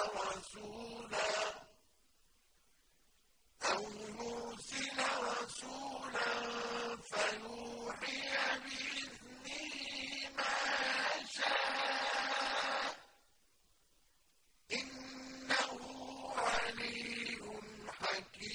رسولا أو نرسل رسولا فيوحي بإذنه ما شاء إنه علي حكيم